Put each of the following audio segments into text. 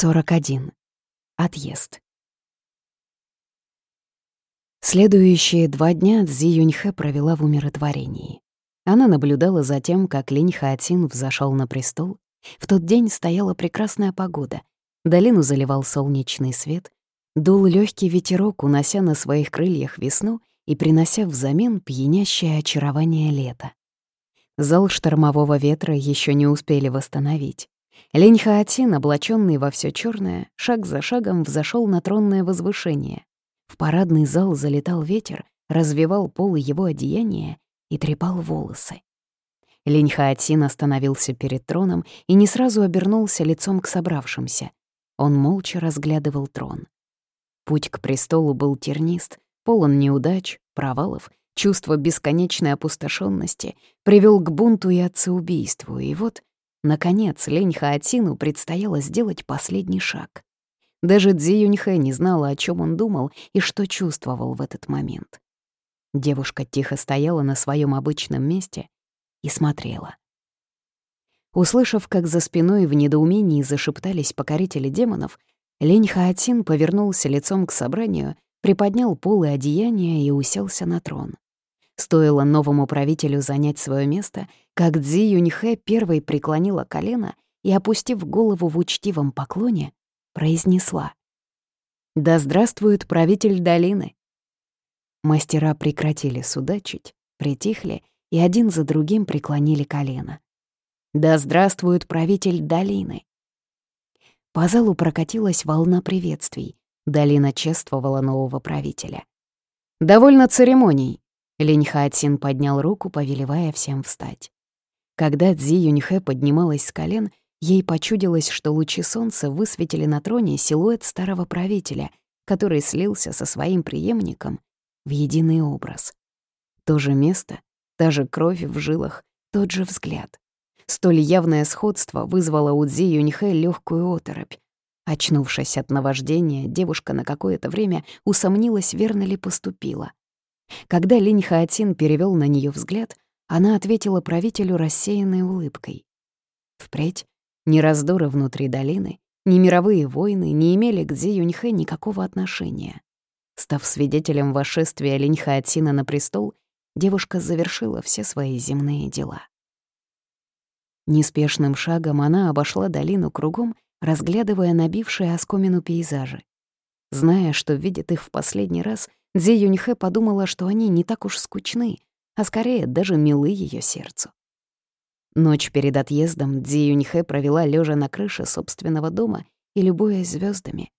41. Отъезд. Следующие два дня Цзи Юньхэ провела в умиротворении. Она наблюдала за тем, как Линь Хаотин взошел на престол. В тот день стояла прекрасная погода. Долину заливал солнечный свет. Дул легкий ветерок, унося на своих крыльях весну и принося взамен пьянящее очарование лета. Зал штормового ветра еще не успели восстановить. Лень Хаотин, облаченный во все черное, шаг за шагом взошел на тронное возвышение. В парадный зал залетал ветер, развивал полы его одеяния и трепал волосы. Лень Хаотин остановился перед троном и не сразу обернулся лицом к собравшимся. Он молча разглядывал трон. Путь к престолу был тернист, полон неудач, провалов, чувства бесконечной опустошенности, привел к бунту и отцеубийству, и вот Наконец, Лень Хаотину предстояло сделать последний шаг. Даже Цзи Юньхэ не знала, о чем он думал и что чувствовал в этот момент. Девушка тихо стояла на своем обычном месте и смотрела. Услышав, как за спиной в недоумении зашептались покорители демонов, Лень Хаотин повернулся лицом к собранию, приподнял полы одеяния и уселся на трон. Стоило новому правителю занять свое место, как Цзи Юньхэ первой преклонила колено и, опустив голову в учтивом поклоне, произнесла «Да здравствует правитель долины!» Мастера прекратили судачить, притихли и один за другим преклонили колено. «Да здравствует правитель долины!» По залу прокатилась волна приветствий. Долина чествовала нового правителя. «Довольно церемоний», Линь Хаотсин поднял руку, повелевая всем встать. Когда Цзи Юньхэ поднималась с колен, ей почудилось, что лучи солнца высветили на троне силуэт старого правителя, который слился со своим преемником в единый образ. То же место, та же кровь в жилах, тот же взгляд. Столь явное сходство вызвало у Цзи Юньхэ легкую оторопь. Очнувшись от наваждения, девушка на какое-то время усомнилась, верно ли поступила. Когда Линь Хаотин перевел на нее взгляд, она ответила правителю рассеянной улыбкой. Впредь ни раздоры внутри долины, ни мировые войны не имели к Дзи Юньхэ никакого отношения. Став свидетелем восшествия Линь Хаотина на престол, девушка завершила все свои земные дела. Неспешным шагом она обошла долину кругом, разглядывая набившие оскомину пейзажи. Зная, что видит их в последний раз, Дзи Юньхэ подумала, что они не так уж скучны, а скорее даже милы ее сердцу. Ночь перед отъездом Дзи Юньхэ провела лежа на крыше собственного дома и любуясь звездами.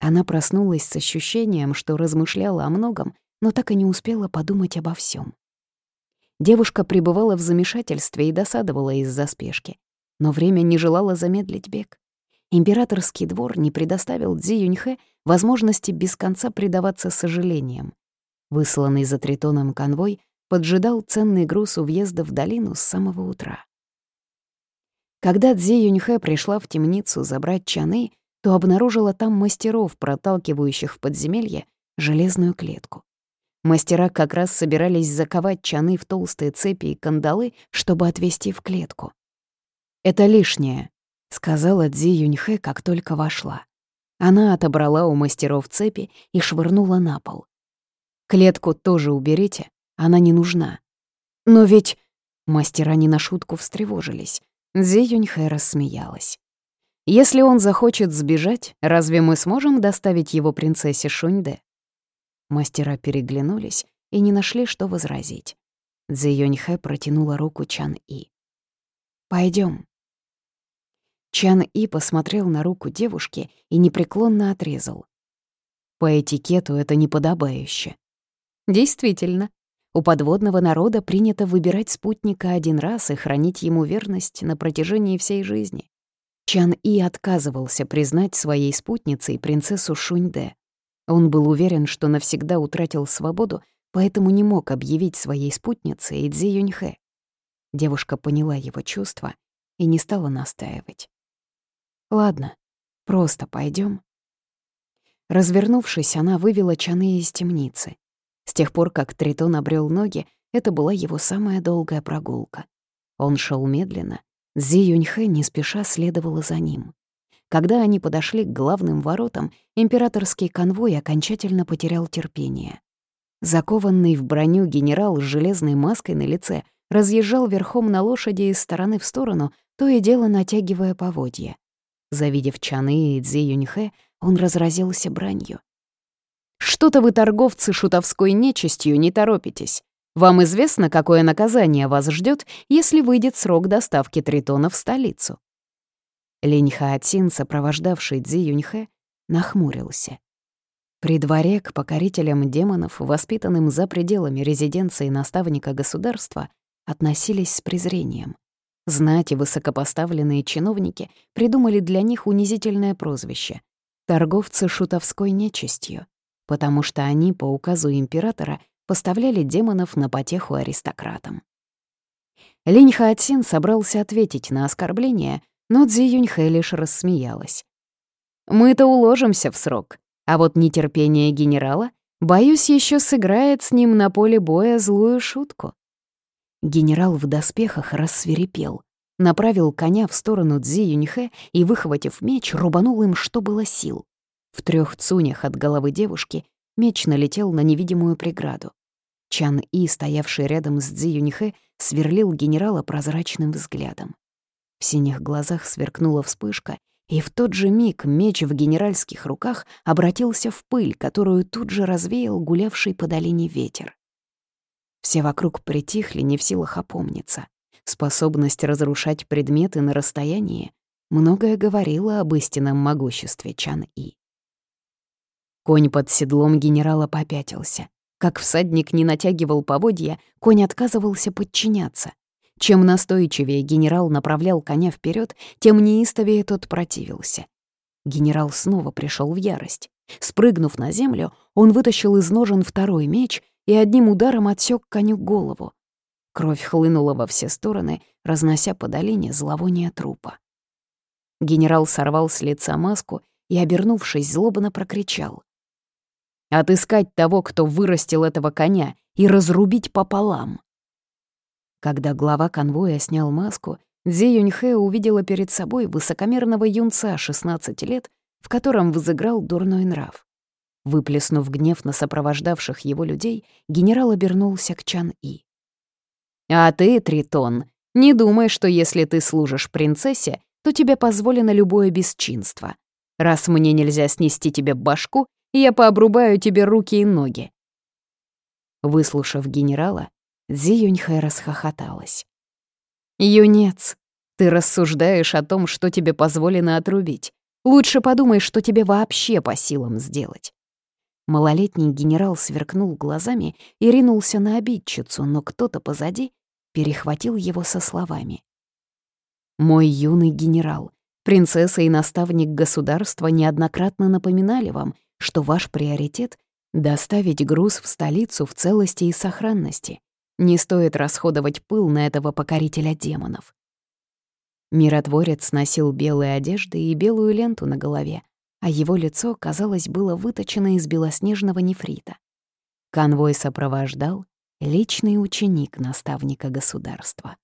Она проснулась с ощущением, что размышляла о многом, но так и не успела подумать обо всем. Девушка пребывала в замешательстве и досадовала из-за спешки, но время не желало замедлить бег. Императорский двор не предоставил Цзи Юньхэ возможности без конца предаваться сожалениям. Высланный за тритоном конвой поджидал ценный груз у въезда в долину с самого утра. Когда Цзи Юньхэ пришла в темницу забрать чаны, то обнаружила там мастеров, проталкивающих в подземелье железную клетку. Мастера как раз собирались заковать чаны в толстые цепи и кандалы, чтобы отвезти в клетку. «Это лишнее», — сказала Дзи Юньхэ, как только вошла. Она отобрала у мастеров цепи и швырнула на пол. «Клетку тоже уберите, она не нужна». «Но ведь...» Мастера не на шутку встревожились. Дзи Юньхэ рассмеялась. «Если он захочет сбежать, разве мы сможем доставить его принцессе Шуньде?» Мастера переглянулись и не нашли, что возразить. Цзи Юньхэ протянула руку Чан И. Пойдем. Чан И посмотрел на руку девушки и непреклонно отрезал. По этикету это неподобающе. Действительно, у подводного народа принято выбирать спутника один раз и хранить ему верность на протяжении всей жизни. Чан И отказывался признать своей спутницей принцессу Шуньде. Он был уверен, что навсегда утратил свободу, поэтому не мог объявить своей спутницей Идзи Юньхэ. Девушка поняла его чувства и не стала настаивать. Ладно, просто пойдем. Развернувшись, она вывела Чаны из темницы. С тех пор, как Тритон обрел ноги, это была его самая долгая прогулка. Он шел медленно, Зи Юньхэ не спеша следовала за ним. когда они подошли к главным воротам, императорский конвой окончательно потерял терпение. Закованный в броню генерал с железной маской на лице разъезжал верхом на лошади из стороны в сторону, то и дело натягивая поводья. Завидев Чаны и Цзи Юньхэ, он разразился бранью. «Что-то вы, торговцы шутовской нечистью, не торопитесь. Вам известно, какое наказание вас ждет, если выйдет срок доставки тритона в столицу?» Линь Хаатин, сопровождавший Цзи Юньхэ, нахмурился. При дворе к покорителям демонов, воспитанным за пределами резиденции наставника государства, относились с презрением. Знать и высокопоставленные чиновники придумали для них унизительное прозвище — торговцы шутовской нечистью, потому что они по указу императора поставляли демонов на потеху аристократам. Линь Хаотсин собрался ответить на оскорбление, но Цзи Юньхэ лишь рассмеялась. «Мы-то уложимся в срок, а вот нетерпение генерала, боюсь, еще сыграет с ним на поле боя злую шутку». Генерал в доспехах рассверепел, направил коня в сторону Цзи Юньхэ и, выхватив меч, рубанул им, что было сил. В трех цунях от головы девушки меч налетел на невидимую преграду. Чан И, стоявший рядом с Цзи Юньхэ, сверлил генерала прозрачным взглядом. В синих глазах сверкнула вспышка, и в тот же миг меч в генеральских руках обратился в пыль, которую тут же развеял гулявший по долине ветер. Все вокруг притихли, не в силах опомниться. Способность разрушать предметы на расстоянии многое говорила об истинном могуществе Чан-И. Конь под седлом генерала попятился. Как всадник не натягивал поводья, конь отказывался подчиняться. Чем настойчивее генерал направлял коня вперед, тем неистовее тот противился. Генерал снова пришел в ярость. Спрыгнув на землю, он вытащил из ножен второй меч и одним ударом отсек коню голову. Кровь хлынула во все стороны, разнося по долине зловоние трупа. Генерал сорвал с лица маску и, обернувшись, злобно прокричал. «Отыскать того, кто вырастил этого коня, и разрубить пополам!» Когда глава конвоя снял маску, Дзи Юньхэ увидела перед собой высокомерного юнца 16 лет, в котором взыграл дурной нрав. Выплеснув гнев на сопровождавших его людей, генерал обернулся к Чан-И. «А ты, Тритон, не думай, что если ты служишь принцессе, то тебе позволено любое бесчинство. Раз мне нельзя снести тебе башку, я пообрубаю тебе руки и ноги». Выслушав генерала, Зи Юньхэ расхохоталась. «Юнец, ты рассуждаешь о том, что тебе позволено отрубить. Лучше подумай, что тебе вообще по силам сделать. Малолетний генерал сверкнул глазами и ринулся на обидчицу, но кто-то позади перехватил его со словами. «Мой юный генерал, принцесса и наставник государства неоднократно напоминали вам, что ваш приоритет — доставить груз в столицу в целости и сохранности. Не стоит расходовать пыл на этого покорителя демонов». Миротворец носил белые одежды и белую ленту на голове, а его лицо, казалось, было выточено из белоснежного нефрита. Конвой сопровождал личный ученик наставника государства.